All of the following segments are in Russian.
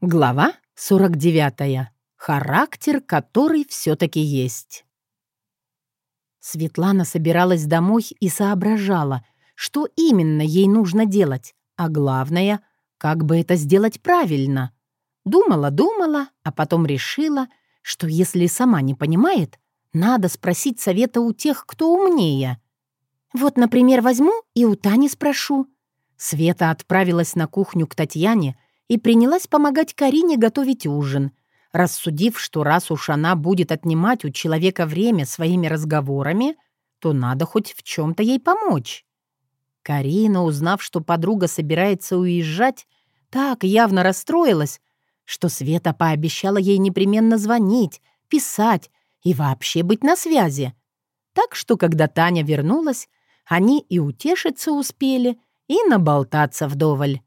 Глава 49. Характер, который все-таки есть. Светлана собиралась домой и соображала, что именно ей нужно делать, а главное, как бы это сделать правильно. Думала-думала, а потом решила, что если сама не понимает, надо спросить совета у тех, кто умнее. Вот, например, возьму и у Тани спрошу. Света отправилась на кухню к Татьяне — и принялась помогать Карине готовить ужин, рассудив, что раз уж она будет отнимать у человека время своими разговорами, то надо хоть в чем-то ей помочь. Карина, узнав, что подруга собирается уезжать, так явно расстроилась, что Света пообещала ей непременно звонить, писать и вообще быть на связи. Так что, когда Таня вернулась, они и утешиться успели, и наболтаться вдоволь.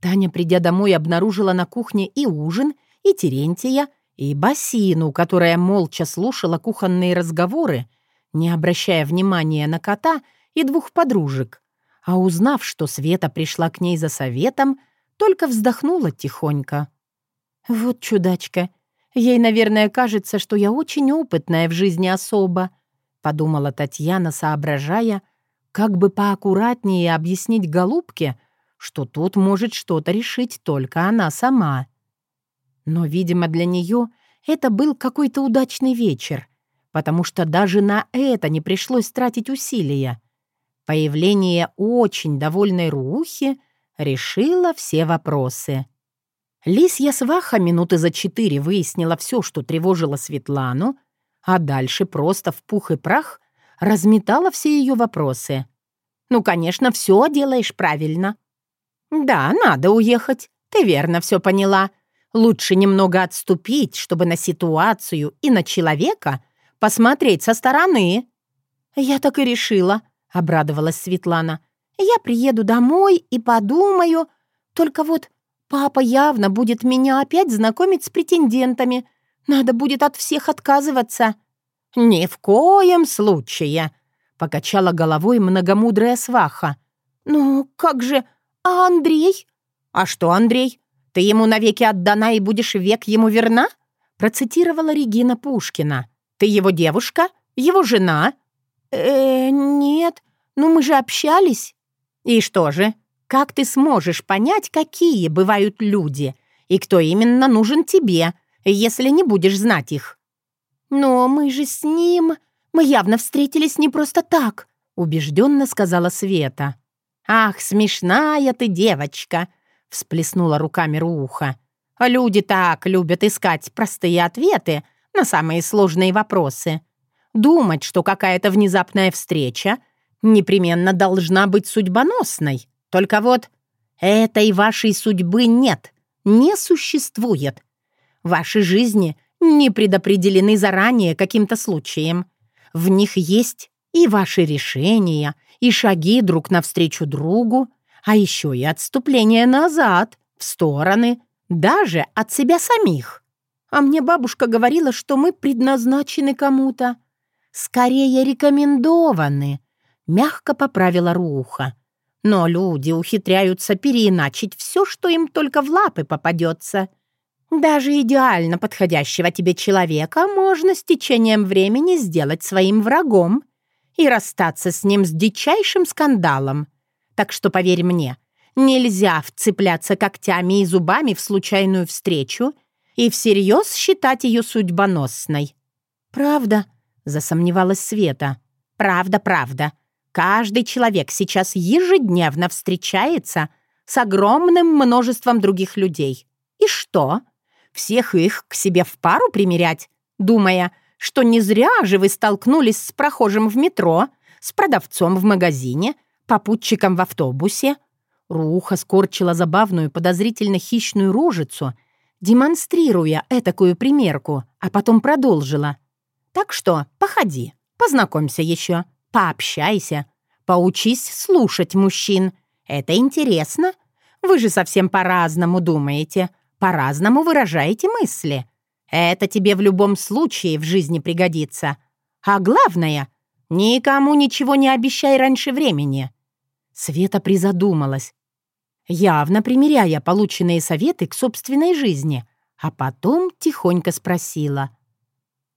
Таня, придя домой, обнаружила на кухне и ужин, и Терентия, и Басину, которая молча слушала кухонные разговоры, не обращая внимания на кота и двух подружек. А узнав, что Света пришла к ней за советом, только вздохнула тихонько. «Вот чудачка. Ей, наверное, кажется, что я очень опытная в жизни особа», — подумала Татьяна, соображая, как бы поаккуратнее объяснить голубке, что тут может что-то решить только она сама. Но, видимо, для нее это был какой-то удачный вечер, потому что даже на это не пришлось тратить усилия. Появление очень довольной Рухи решило все вопросы. Лисья сваха минуты за четыре выяснила все, что тревожило Светлану, а дальше просто в пух и прах разметала все ее вопросы. «Ну, конечно, все делаешь правильно. «Да, надо уехать. Ты верно все поняла. Лучше немного отступить, чтобы на ситуацию и на человека посмотреть со стороны». «Я так и решила», — обрадовалась Светлана. «Я приеду домой и подумаю. Только вот папа явно будет меня опять знакомить с претендентами. Надо будет от всех отказываться». «Ни в коем случае», — покачала головой многомудрая сваха. «Ну, как же...» «А Андрей?» «А что Андрей? Ты ему навеки отдана и будешь век ему верна?» Процитировала Регина Пушкина. «Ты его девушка? Его жена?» «Э, нет. Ну мы же общались». «И что же? Как ты сможешь понять, какие бывают люди и кто именно нужен тебе, если не будешь знать их?» «Но мы же с ним... Мы явно встретились не просто так», — убежденно сказала Света. «Ах, смешная ты девочка!» — всплеснула руками Руха. «Люди так любят искать простые ответы на самые сложные вопросы. Думать, что какая-то внезапная встреча непременно должна быть судьбоносной. Только вот этой вашей судьбы нет, не существует. Ваши жизни не предопределены заранее каким-то случаем. В них есть и ваши решения, и шаги друг навстречу другу, а еще и отступление назад, в стороны, даже от себя самих. А мне бабушка говорила, что мы предназначены кому-то. Скорее рекомендованы, мягко поправила Руха. Но люди ухитряются переиначить все, что им только в лапы попадется. Даже идеально подходящего тебе человека можно с течением времени сделать своим врагом и расстаться с ним с дичайшим скандалом. Так что, поверь мне, нельзя вцепляться когтями и зубами в случайную встречу и всерьез считать ее судьбоносной. «Правда?» — засомневалась Света. «Правда, правда. Каждый человек сейчас ежедневно встречается с огромным множеством других людей. И что? Всех их к себе в пару примерять, думая, что не зря же вы столкнулись с прохожим в метро, с продавцом в магазине, попутчиком в автобусе». Руха скорчила забавную, подозрительно хищную рожицу, демонстрируя этакую примерку, а потом продолжила. «Так что, походи, познакомься еще, пообщайся, поучись слушать мужчин. Это интересно. Вы же совсем по-разному думаете, по-разному выражаете мысли. Это тебе в любом случае в жизни пригодится. А главное, никому ничего не обещай раньше времени». Света призадумалась. явно примеряя полученные советы к собственной жизни, а потом тихонько спросила.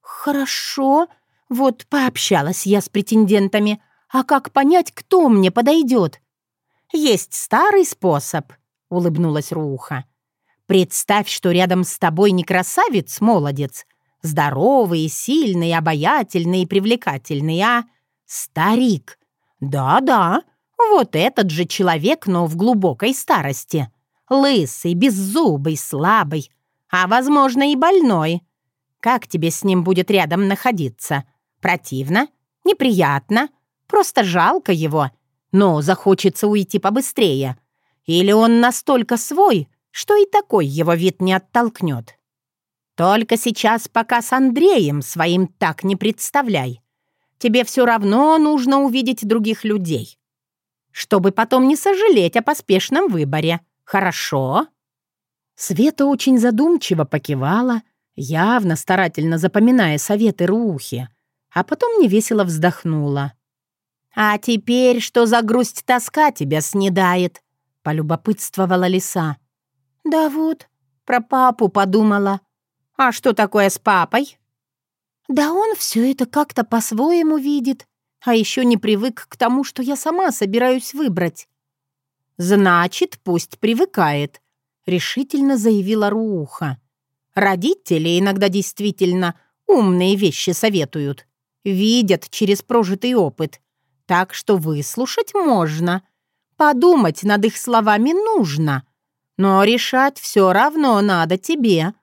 «Хорошо, вот пообщалась я с претендентами, а как понять, кто мне подойдет?» «Есть старый способ», — улыбнулась Руха. «Представь, что рядом с тобой не красавец-молодец, здоровый, сильный, обаятельный и привлекательный, а старик. Да-да, вот этот же человек, но в глубокой старости. Лысый, беззубый, слабый, а, возможно, и больной. Как тебе с ним будет рядом находиться? Противно? Неприятно? Просто жалко его. Но захочется уйти побыстрее. Или он настолько свой, что и такой его вид не оттолкнет. Только сейчас пока с Андреем своим так не представляй. Тебе все равно нужно увидеть других людей чтобы потом не сожалеть о поспешном выборе. Хорошо?» Света очень задумчиво покивала, явно старательно запоминая советы Рухи, а потом невесело вздохнула. «А теперь что за грусть-тоска тебя снедает?» — полюбопытствовала лиса. «Да вот, про папу подумала. А что такое с папой?» «Да он все это как-то по-своему видит а еще не привык к тому, что я сама собираюсь выбрать. «Значит, пусть привыкает», — решительно заявила Руха. «Родители иногда действительно умные вещи советуют, видят через прожитый опыт, так что выслушать можно, подумать над их словами нужно, но решать все равно надо тебе.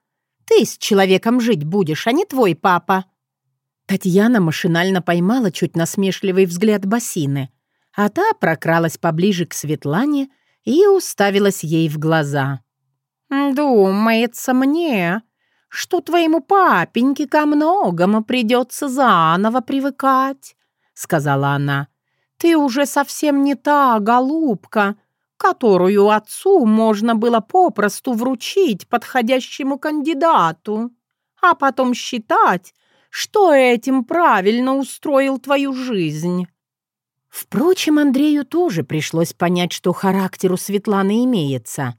Ты с человеком жить будешь, а не твой папа». Татьяна машинально поймала чуть насмешливый взгляд Басины, а та прокралась поближе к Светлане и уставилась ей в глаза. «Думается мне, что твоему папеньке ко многому придется заново привыкать», — сказала она. «Ты уже совсем не та голубка, которую отцу можно было попросту вручить подходящему кандидату, а потом считать, что этим правильно устроил твою жизнь». Впрочем, Андрею тоже пришлось понять, что характер у Светланы имеется.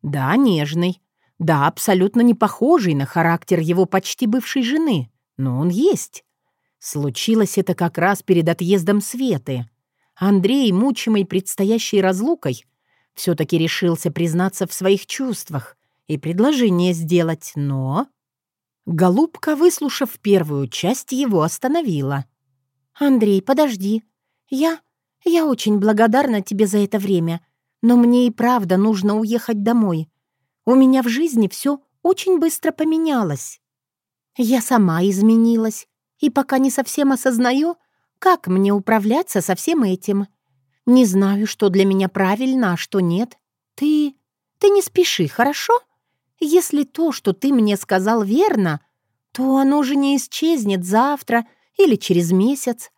Да, нежный, да, абсолютно не похожий на характер его почти бывшей жены, но он есть. Случилось это как раз перед отъездом Светы. Андрей, мучимый предстоящей разлукой, все-таки решился признаться в своих чувствах и предложение сделать, но... Голубка, выслушав первую часть, его остановила. «Андрей, подожди. Я... я очень благодарна тебе за это время, но мне и правда нужно уехать домой. У меня в жизни все очень быстро поменялось. Я сама изменилась, и пока не совсем осознаю, как мне управляться со всем этим. Не знаю, что для меня правильно, а что нет. Ты... ты не спеши, хорошо?» Если то, что ты мне сказал, верно, то оно же не исчезнет завтра или через месяц.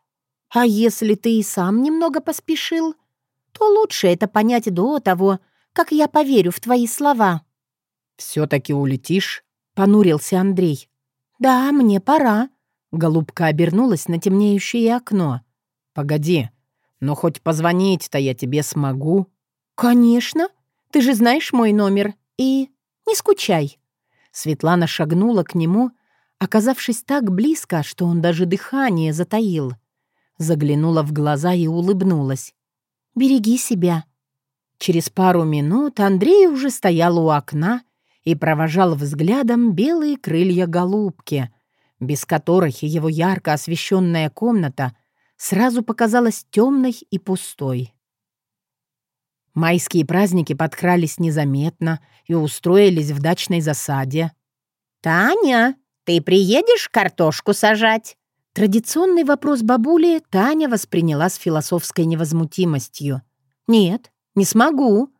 А если ты и сам немного поспешил, то лучше это понять до того, как я поверю в твои слова». «Все-таки улетишь?» — понурился Андрей. «Да, мне пора». Голубка обернулась на темнеющее окно. «Погоди, но хоть позвонить-то я тебе смогу». «Конечно. Ты же знаешь мой номер. И не скучай». Светлана шагнула к нему, оказавшись так близко, что он даже дыхание затаил. Заглянула в глаза и улыбнулась. «Береги себя». Через пару минут Андрей уже стоял у окна и провожал взглядом белые крылья голубки, без которых его ярко освещенная комната сразу показалась темной и пустой. Майские праздники подкрались незаметно и устроились в дачной засаде. «Таня, ты приедешь картошку сажать?» Традиционный вопрос бабули Таня восприняла с философской невозмутимостью. «Нет, не смогу».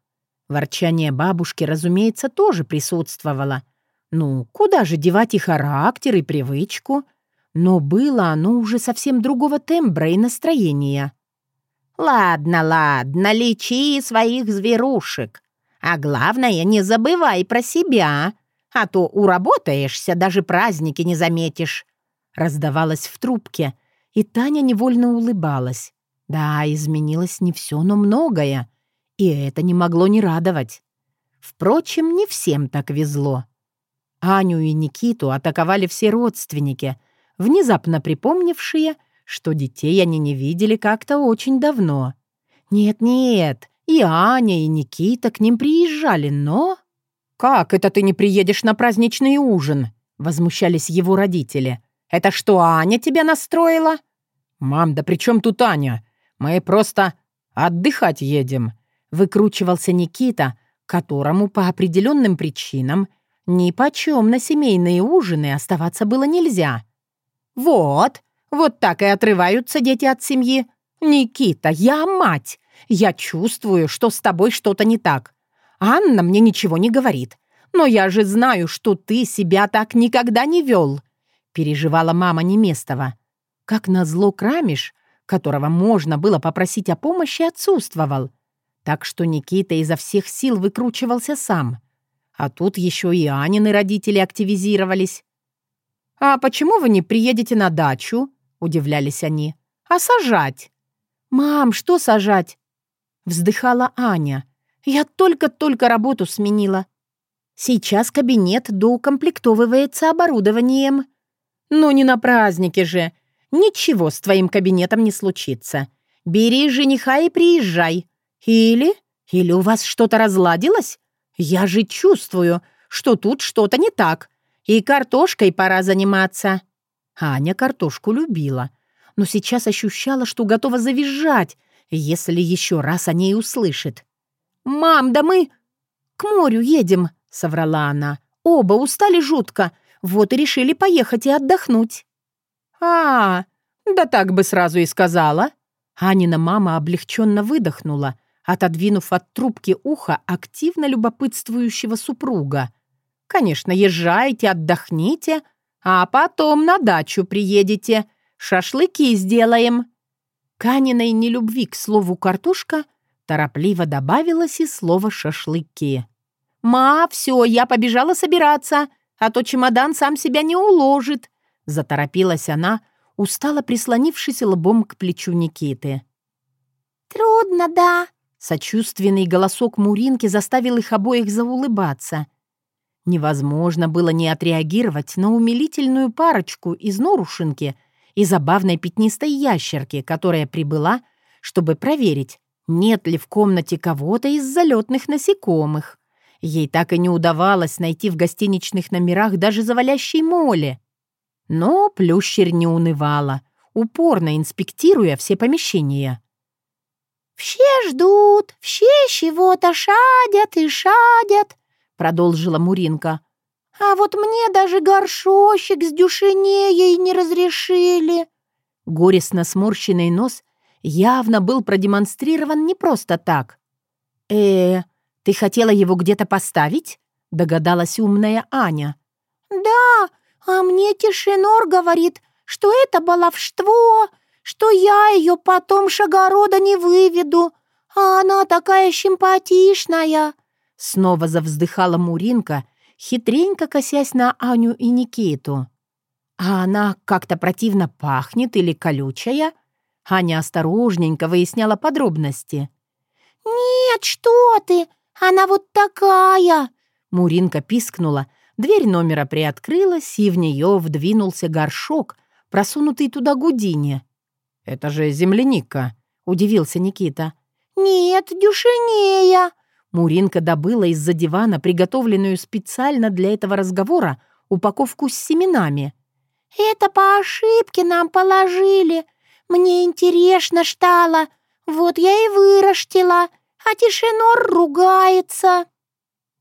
Ворчание бабушки, разумеется, тоже присутствовало. Ну, куда же девать и характер, и привычку? Но было оно уже совсем другого тембра и настроения. «Ладно, ладно, лечи своих зверушек. А главное, не забывай про себя», а то уработаешься, даже праздники не заметишь», — раздавалось в трубке, и Таня невольно улыбалась. Да, изменилось не все, но многое. И это не могло не радовать. Впрочем, не всем так везло. Аню и Никиту атаковали все родственники, внезапно припомнившие, что детей они не видели как-то очень давно. Нет-нет, и Аня, и Никита к ним приезжали, но... «Как это ты не приедешь на праздничный ужин?» — возмущались его родители. «Это что, Аня тебя настроила?» «Мам, да при чем тут Аня? Мы просто отдыхать едем», — выкручивался Никита, которому по определенным причинам ни почем на семейные ужины оставаться было нельзя. «Вот, вот так и отрываются дети от семьи. Никита, я мать. Я чувствую, что с тобой что-то не так. Анна мне ничего не говорит. Но я же знаю, что ты себя так никогда не вел», — переживала мама Неместова. Как назло Крамиш, которого можно было попросить о помощи, отсутствовал. Так что Никита изо всех сил выкручивался сам — а тут еще и Анины родители активизировались. «А почему вы не приедете на дачу?» — удивлялись они. «А сажать?» «Мам, что сажать?» Вздыхала Аня. «Я только-только работу сменила. Сейчас кабинет доукомплектовывается оборудованием». «Ну не на празднике же. Ничего с твоим кабинетом не случится. Бери жениха и приезжай. Или... Или у вас что-то разладилось? «Я же чувствую, что тут что-то не так, и картошкой пора заниматься». Аня картошку любила, но сейчас ощущала, что готова завизжать, если еще раз о ней услышит. «Мам, да мы к морю едем», — соврала она. «Оба устали жутко, вот и решили поехать и отдохнуть». «А, да так бы сразу и сказала». Анина мама облегченно выдохнула — отодвинув от трубки уха активно любопытствующего супруга. «Конечно, езжайте, отдохните, а потом на дачу приедете, шашлыки сделаем». Каниной нелюбви к слову «картошка» торопливо добавилось и слово «шашлыки». «Ма, все, я побежала собираться, а то чемодан сам себя не уложит», — заторопилась она, устало прислонившись лбом к плечу Никиты. «Трудно, да», Сочувственный голосок Муринки заставил их обоих заулыбаться. Невозможно было не отреагировать на умилительную парочку из Норушинки и забавной пятнистой ящерки, которая прибыла, чтобы проверить, нет ли в комнате кого-то из залетных насекомых. Ей так и не удавалось найти в гостиничных номерах даже завалящей моли. Но Плющер не унывала, упорно инспектируя все помещения. «Все ждут, все чего-то шадят и шадят», — продолжила Муринка. «А вот мне даже горшочек с дюшинеей не разрешили». Горестно сморщенный нос явно был продемонстрирован не просто так. «Э, ты хотела его где-то поставить?» — догадалась умная Аня. «Да, а мне Тишинор говорит, что это баловство, что я ее потом с огорода не выведу, а она такая симпатичная!» Снова завздыхала Муринка, хитренько косясь на Аню и Никиту. «А она как-то противно пахнет или колючая?» Аня осторожненько выясняла подробности. «Нет, что ты! Она вот такая!» Муринка пискнула, дверь номера приоткрылась, и в нее вдвинулся горшок, просунутый туда гудине. «Это же земляника», — удивился Никита. «Нет, дюшинея». Муринка добыла из-за дивана приготовленную специально для этого разговора упаковку с семенами. «Это по ошибке нам положили. Мне интересно стало. Вот я и вырастила, а Тишинор ругается».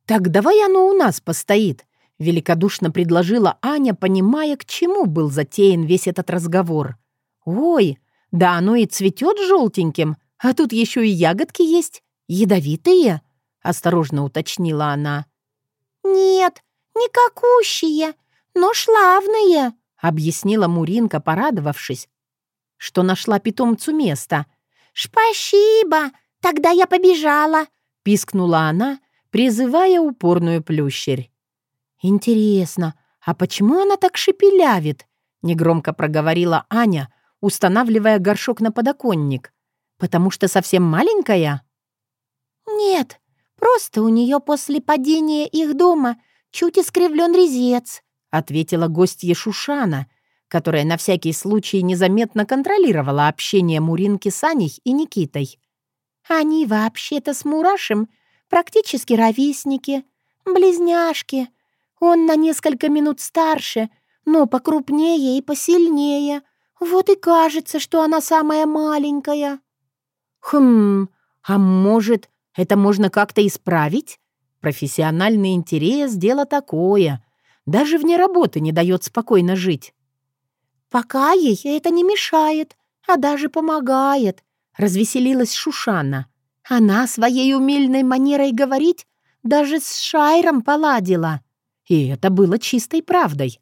«Так давай оно у нас постоит», — великодушно предложила Аня, понимая, к чему был затеян весь этот разговор. «Ой, да оно и цветет желтеньким, а тут еще и ягодки есть, ядовитые», — осторожно уточнила она. «Нет, не какущие, но шлавные», — объяснила Муринка, порадовавшись, что нашла питомцу место. «Спасибо, тогда я побежала», — пискнула она, призывая упорную плющерь. «Интересно, а почему она так шепелявит?» — негромко проговорила Аня, устанавливая горшок на подоконник. «Потому что совсем маленькая?» «Нет, просто у нее после падения их дома чуть искривлен резец», ответила гостья Шушана, которая на всякий случай незаметно контролировала общение Муринки с Аней и Никитой. «Они вообще-то с Мурашем практически ровесники, близняшки. Он на несколько минут старше, но покрупнее и посильнее. Вот и кажется, что она самая маленькая». «Хм, а может, это можно как-то исправить? Профессиональный интерес — дело такое. Даже вне работы не дает спокойно жить». «Пока ей это не мешает, а даже помогает», — развеселилась Шушана. «Она своей умельной манерой говорить даже с Шайром поладила». И это было чистой правдой.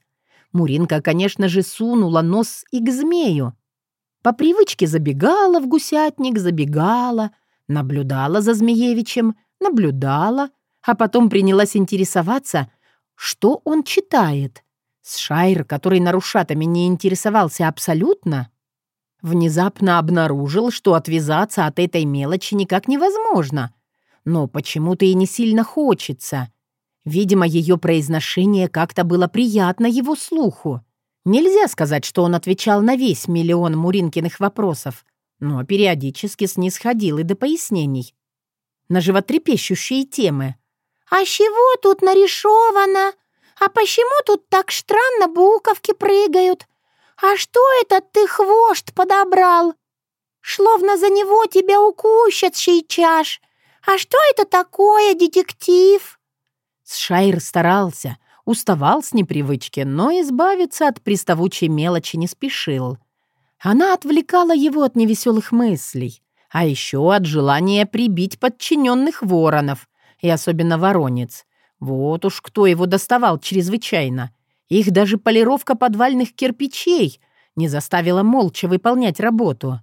Муринка, конечно же, сунула нос и к змею. По привычке забегала в гусятник, забегала, наблюдала за Змеевичем, наблюдала, а потом принялась интересоваться, что он читает. Сшайр, который нарушатами не интересовался абсолютно, внезапно обнаружил, что отвязаться от этой мелочи никак невозможно. Но почему-то и не сильно хочется. Видимо, ее произношение как-то было приятно его слуху. Нельзя сказать, что он отвечал на весь миллион Муринкиных вопросов, но периодически снисходил и до пояснений. На животрепещущие темы. «А чего тут нарисовано? А почему тут так странно буковки прыгают? А что это ты хвост подобрал? Словно за него тебя укусят сейчас. А что это такое, детектив?» Шайр старался, уставал с непривычки, но избавиться от приставучей мелочи не спешил. Она отвлекала его от невеселых мыслей, а еще от желания прибить подчиненных воронов, и особенно воронец. Вот уж кто его доставал чрезвычайно. Их даже полировка подвальных кирпичей не заставила молча выполнять работу.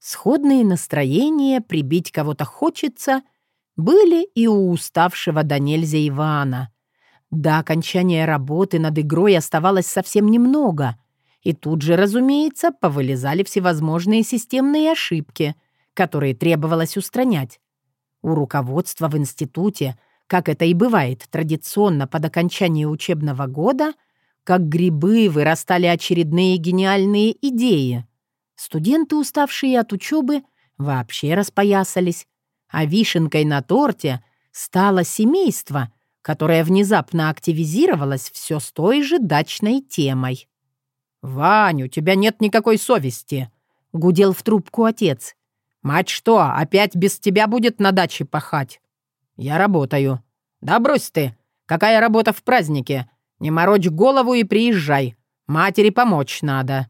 Сходные настроения, прибить кого-то хочется — были и у уставшего до Ивана. До окончания работы над игрой оставалось совсем немного, и тут же, разумеется, повылезали всевозможные системные ошибки, которые требовалось устранять. У руководства в институте, как это и бывает традиционно под окончание учебного года, как грибы вырастали очередные гениальные идеи. Студенты, уставшие от учебы, вообще распоясались, а вишенкой на торте стало семейство, которое внезапно активизировалось все с той же дачной темой. «Вань, у тебя нет никакой совести», — гудел в трубку отец. «Мать что, опять без тебя будет на даче пахать?» «Я работаю». «Да брось ты! Какая работа в празднике? Не морочь голову и приезжай. Матери помочь надо».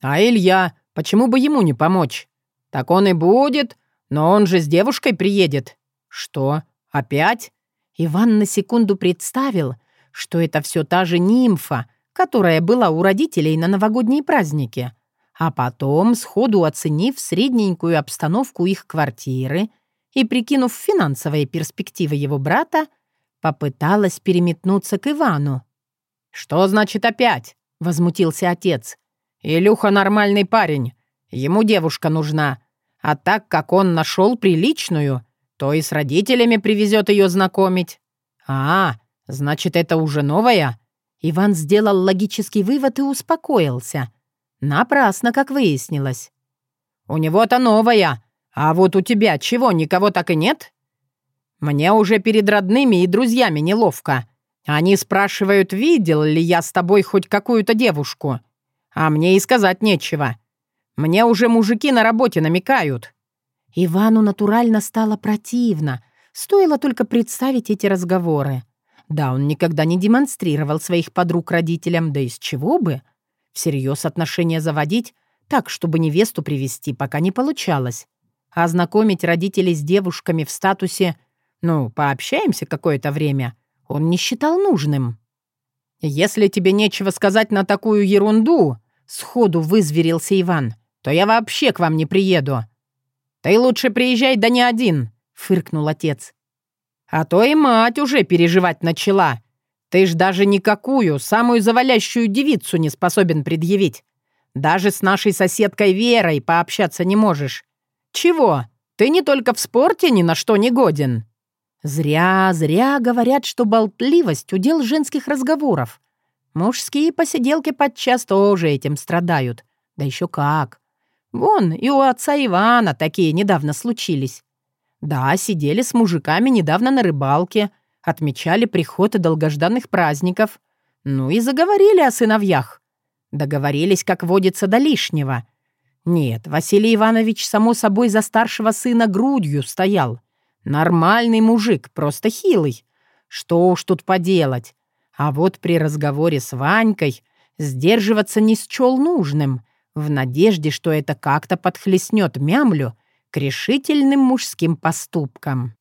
«А Илья? Почему бы ему не помочь?» «Так он и будет, «Но он же с девушкой приедет». «Что? Опять?» Иван на секунду представил, что это все та же нимфа, которая была у родителей на новогодние праздники. А потом, сходу оценив средненькую обстановку их квартиры и прикинув финансовые перспективы его брата, попыталась переметнуться к Ивану. «Что значит опять?» — возмутился отец. «Илюха нормальный парень. Ему девушка нужна. А так как он нашел приличную, то и с родителями привезет ее знакомить. А, значит, это уже новая? Иван сделал логический вывод и успокоился. Напрасно, как выяснилось. У него-то новая, а вот у тебя чего, никого так и нет? Мне уже перед родными и друзьями неловко. Они спрашивают, видел ли я с тобой хоть какую-то девушку. А мне и сказать нечего. Мне уже мужики на работе намекают». Ивану натурально стало противно. Стоило только представить эти разговоры. Да, он никогда не демонстрировал своих подруг родителям, да из чего бы. Всерьез отношения заводить, так, чтобы невесту привести, пока не получалось. А знакомить родителей с девушками в статусе «ну, пообщаемся какое-то время» он не считал нужным. «Если тебе нечего сказать на такую ерунду», — сходу вызверился Иван, то я вообще к вам не приеду. Ты лучше приезжай, да не один», — фыркнул отец. «А то и мать уже переживать начала. Ты ж даже никакую, самую завалящую девицу не способен предъявить. Даже с нашей соседкой Верой пообщаться не можешь. Чего? Ты не только в спорте ни на что не годен». Зря, зря говорят, что болтливость — удел женских разговоров. Мужские посиделки подчас тоже этим страдают. Да еще как. Вон, и у отца Ивана такие недавно случились. Да, сидели с мужиками недавно на рыбалке, отмечали приход долгожданных праздников. Ну и заговорили о сыновьях. Договорились, как водится, до лишнего. Нет, Василий Иванович, само собой, за старшего сына грудью стоял. Нормальный мужик, просто хилый. Что уж тут поделать. А вот при разговоре с Ванькой сдерживаться не счел нужным, в надежде, что это как-то подхлестнет мямлю к решительным мужским поступкам.